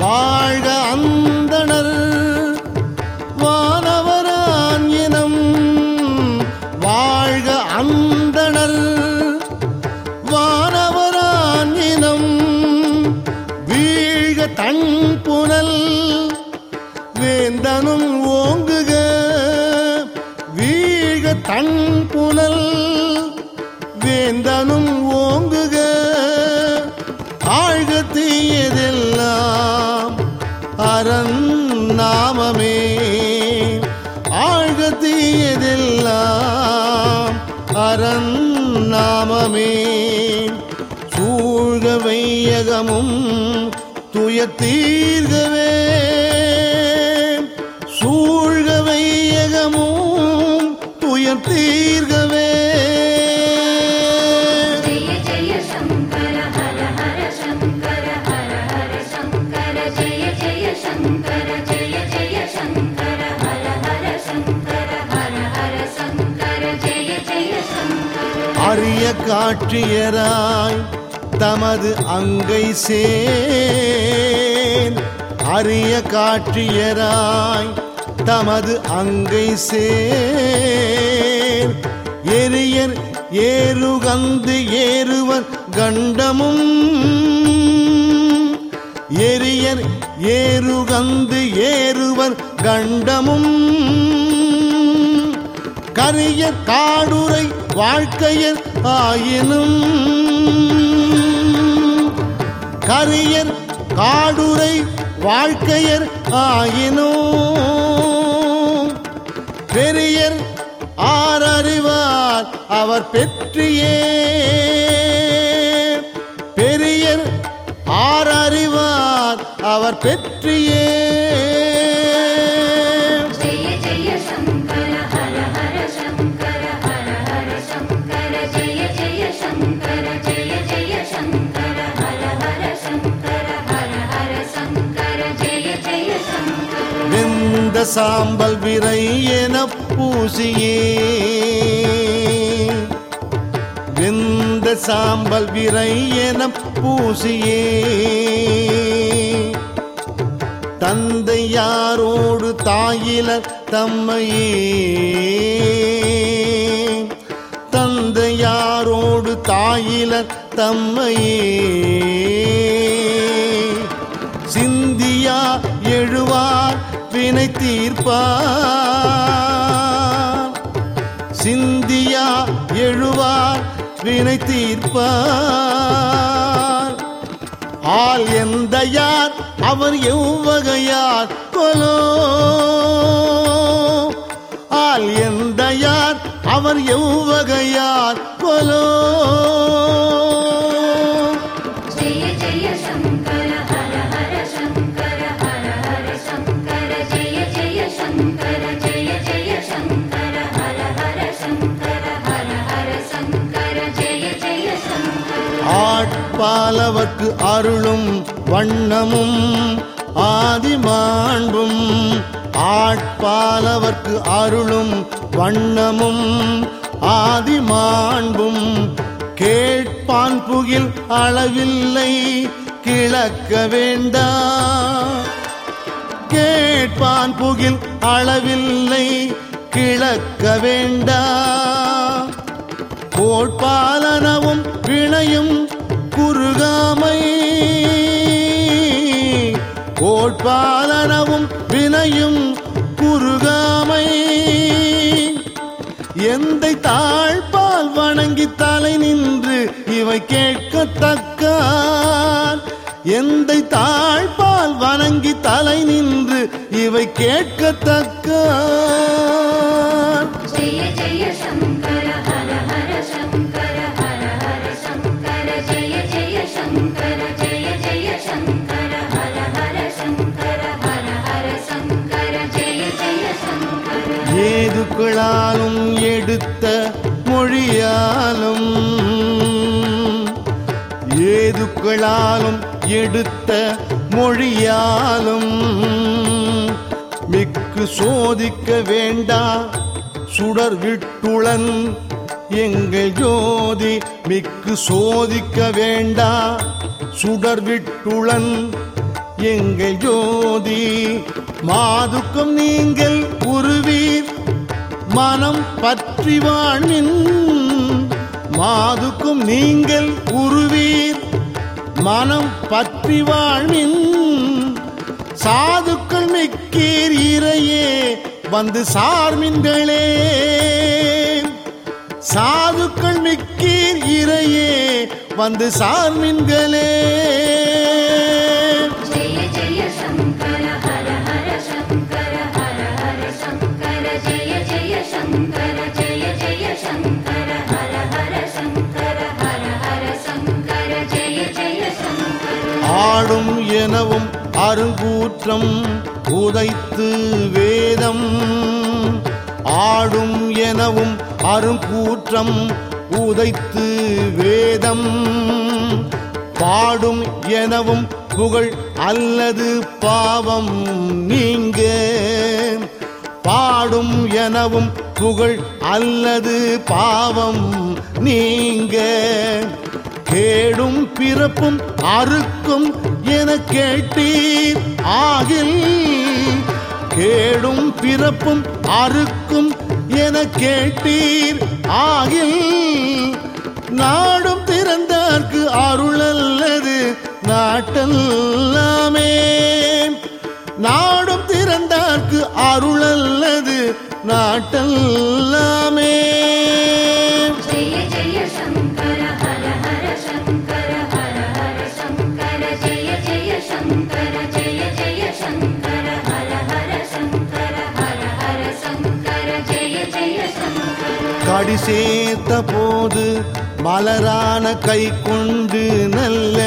வாழ்க அந்தனர் வானவரான் இனம். வாழ்க அந்தனர் வானவரான் இனம். வீழ்க தன் புனல் வேந்தனும் ஓங்குக. வீழ்க தன் புனல் வேந்தனும் ஓங்கு நாமமே சூழ்க வையகமும் துய காற்றியராய் தமது அங்கை சேர் அரிய காற்றியராய் தமது அங்கை சேர் எரியர் ஏறுகந்து ஏறுவர் கண்டமும். எரியர் ஏறுகந்து ஏறுவர் கண்டமும். கரிய காடுரை வாழ்க்கையர் ஆயினும் கரியர் காடுரை வாழ்க்கையர் ஆயினும் பெரியர் ஆரறிவார் அவர் பெற்றியே. பெரியர் ஆரறிவார் அவர் பெற்றியே. சாம்பல் விரை என பூசியே. வெந்த சாம்பல் விரை என பூசியே. தந்தை யாரோடு தாயில தம்மையே. தந்தை யாரோடு தாயில தம்மையே. சிந்தியா எழுவார் வினை தீர்ப்பார். சிந்தியா எழுவார் வினை தீர்ப்பார். ஆள் எந்த யார் அவர் எவ்வகையார் கொலோ. ஆள் எந்த யார் அவர் எவ்வகையார் கொலோ. பாலவர்க்கு அருளும் வண்ணமும் ஆதிமாண்பும் ஆட்பாலவர்க்கு அருளும் வண்ணமும் ஆதிமாண்பும். கேட்பான் புகில் அளவில்லை கிழக்க வேண்டா. கேட்பான் புகில் அளவில்லை கிழக்க வேண்டா. கோட்பாலனவும் பிணையும் குறுகாமை கோட்பாலனவும் வினையும் குறுகாமை எந்தை தாழ்பால் வணங்கி தலை நின்று இவை கேட்கத்தக்கான் எந்தை தாழ்பால் வணங்கி தலை நின்று இவை கேட்கத்தக்கான் ஜெய ஜெய சம்பு ஏதுக்களாலும் எடுத்த மொழியாலும் ஏதுக்களாலும் எடுத்த மொழியாலும் மிக்கு சோதிக்க வேண்டா சுடர் விட்டுளன் எங்கள் ஜோதி மிக்கு சோதிக்க வேண்டா சுடர் விட்டுளன் எங்கள் ஜோதி. மாதுக்கும் நீங்கள் உருவீர் மனம் பற்றி வாணின் மாதுக்கும் நீங்கள் உருவீர். மனம் பற்றி வாணின் சாதுக்கள் மிக்கீர் இறையே வந்து சார்மின்களே சாதுக்கள் மிக்கீர் இறையே வந்து சார்மின்களே ஆடும் எனவும் அருங்கூற்றம் உதைத்து வேதம். ஆடும் எனவும் அருங்கூற்றம் உதைத்து வேதம். பாடும் எனவும் புகழ் அல்லது பாவம் நீங்க. பாடும் எனவும் புகழ் அல்லது பாவம் நீங்க கேடும் பிறப்பும் அறுக்கும் என கேட்டீர். ஆகில் கேடும் பிறப்பும் அறுக்கும் என கேட்டீர். ஆகில் நாடும் திறந்தார்க்கு அருள் அல்லது நாட்டல்லாமே. நாடும் திறந்தார்க்கு அருள் நாட்டல்லாமே. காடி சேர்த்த போது மலரான கை கொண்டு நல்ல.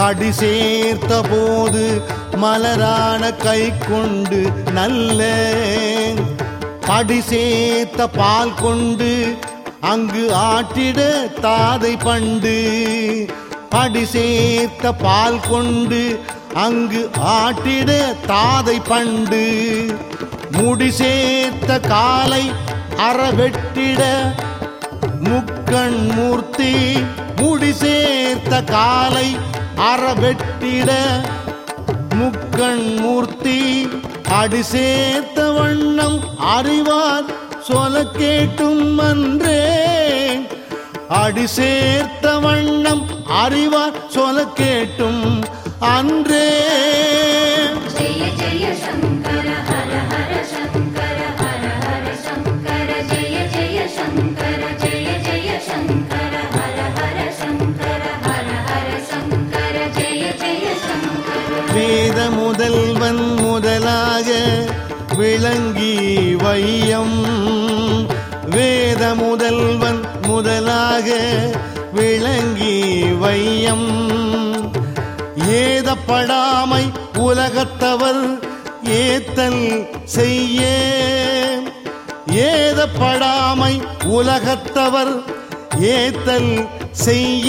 கடி சேர்த்த போது மலரான கை கொண்டு நல்ல படி சேர்த்த பால் கொண்டு அங்கு ஆட்டிட தாதை பண்டு. படி சேர்த்த பால் கொண்டு அங்கு ஆட்டிட தாதை பண்டு. முடி சேர்த்த காலை அறவெட்டிட முக்கண் மூர்த்தி. முடி சேர்த்த காலை அறவெட்டிட முக்கண் மூர்த்தி அடி சேர்த்த வண்ணம் அறிவார் சொல கேட்டும் அன்றே. அடி சேர்த்த வண்ணம் அறிவார் சொல கேட்டும் அன்றே. விளங்கி வையம். ஏதப்படாமை உலகத்தவர் ஏத்தல் செய்ய. ஏதப்படாமை உலகத்தவர் ஏத்தல் செய்ய.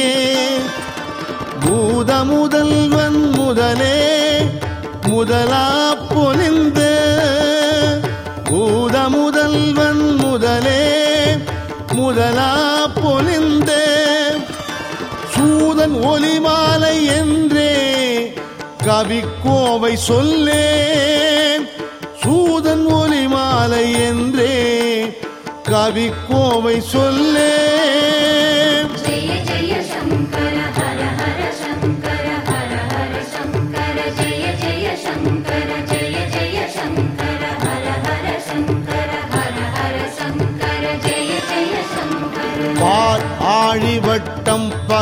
பூத முதல்வன் முதலே முதலா பொலிந்து பூத முதல்வன் முதலே முதலா பொலிந்த. சூதன் ஒலிமாலை என்றே கவிக்கோவை சொல்லே சூதன் ஒலிமாலை என்றே கவிக்கோவை சொல்லே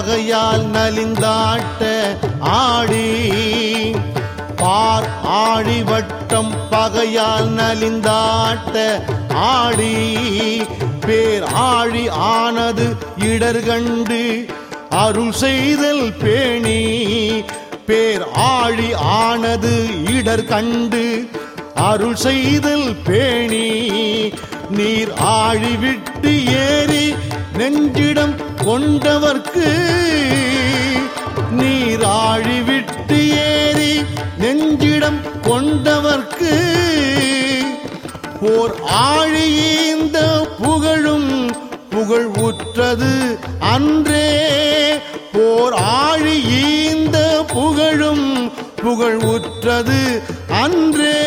பகையால் நலிந்தாட்ட ஆடி. பார் ஆழி வட்டம் பகையால் நலிந்தாட்ட ஆடி. பேர் ஆழி ஆனது இடர் கண்டு அருள் செய்தல் பேணி. பேர் ஆழி ஆனது இடர் கண்டு அருள் செய்தல் பேணி. நீர் ஆழி விட்டு ஏறி நெஞ்சிடம் கொண்டவர்க்கு நீராழி விட்டு ஏறி நெஞ்சிடம் கொண்டவர்க்கு ஓர் ஆழியீந்த புகழும் புகழ் உற்றது அன்றே. போர் ஆழியீந்த புகழும் புகழ் உற்றது அன்றே.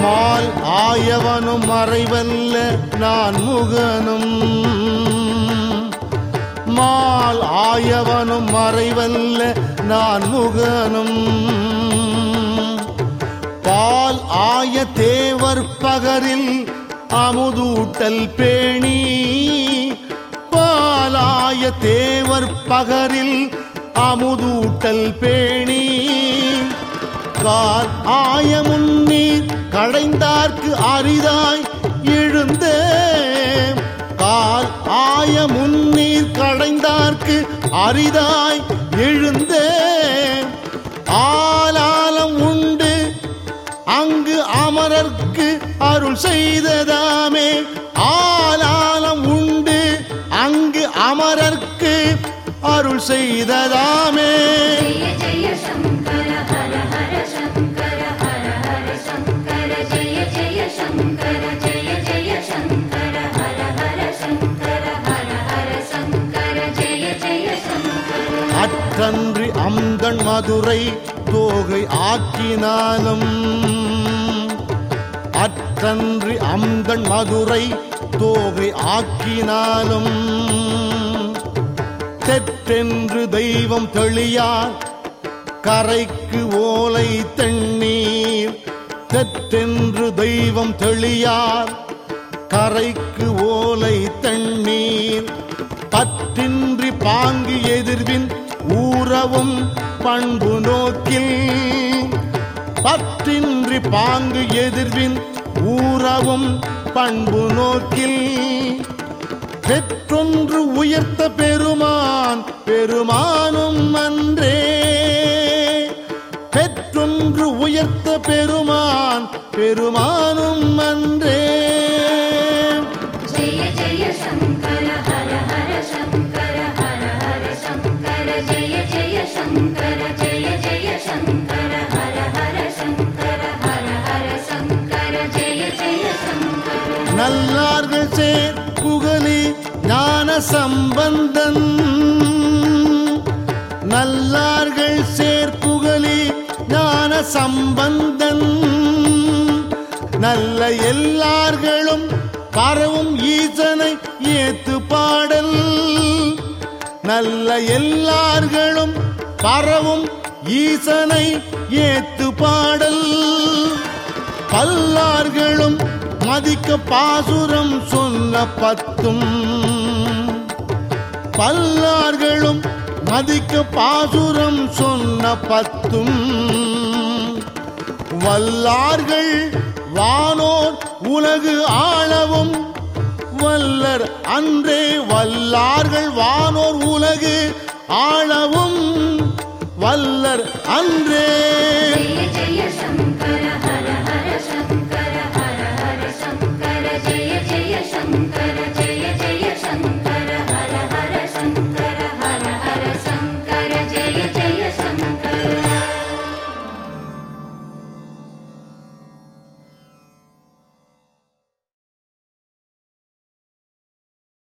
மால் ஆயவனும் மறைவல்ல நான் முகனும். மால் ஆயவனும் மறைவல்ல நான் முகனும். பால் ஆய தேவர் பகரில் அமுதூட்டல் பேணி. பாலாய தேவர் பகரில் அமுதூட்டல் பேணி. கால் ஆயமுன்னீர் கடைந்தார்க்கு அரிதாய் எழுந்தே கால் ஆயமுன்னீர் கடைந்தார்க்கு அரிதாய் எழுந்தே ஆலாலம் உண்டு அங்கு அமரர்க்கு அருள் செய்ததாமே. ஆலாலம் உண்டு அங்கு அமரர்க்கு அருள் செய்ததாமே. அந்தன் மதுரை தோகை ஆக்கினாலும் அற்றன்றி அந்தன் மதுரை தோகை ஆக்கினாலும் தெற்றென்று தெய்வம் தெளியார் கரைக்கு ஓலை தண்ணீர். தெற்றென்று தெய்வம் தெளியார் கரைக்கு ஓலை தண்ணீர். பற்றின்றி பாங்கு எதிர்வின் ஊறவும் பண்பு நோக்கில். பற்றின்றி பாங்கு எதிர்வின் ஊறவும் பண்பு நோக்கில். பெற்றொன்று உயர்த்த பெருமான் பெருமானும் அன்றே. பெற்றொன்று உயர்த்த பெருமான் பெருமானும் அன்றே. நல்லார்கள் சேர் புகழி ஞான சம்பந்தன் நல்லார்கள் சேர் புகழி ஞான சம்பந்தன் நல்ல எல்லார்களும் பரவும் ஈசனை ஏத்து பாடல். நல்ல எல்லார்களும் பரவும் ஈசனை ஏத்து பாடல். பல்லார்களும் மதிக்க பாசுரம் சொன்ன பத்தும். பல்லார்களும் மதிக்க பாசுரம் சொன்ன பத்தும். வல்லார்கள் வானோர் உலகு ஆளவும் வல்லர் அன்றே வல்லார்கள் வானோர் உலகு ஆளவும் வல்லர் அன்றே.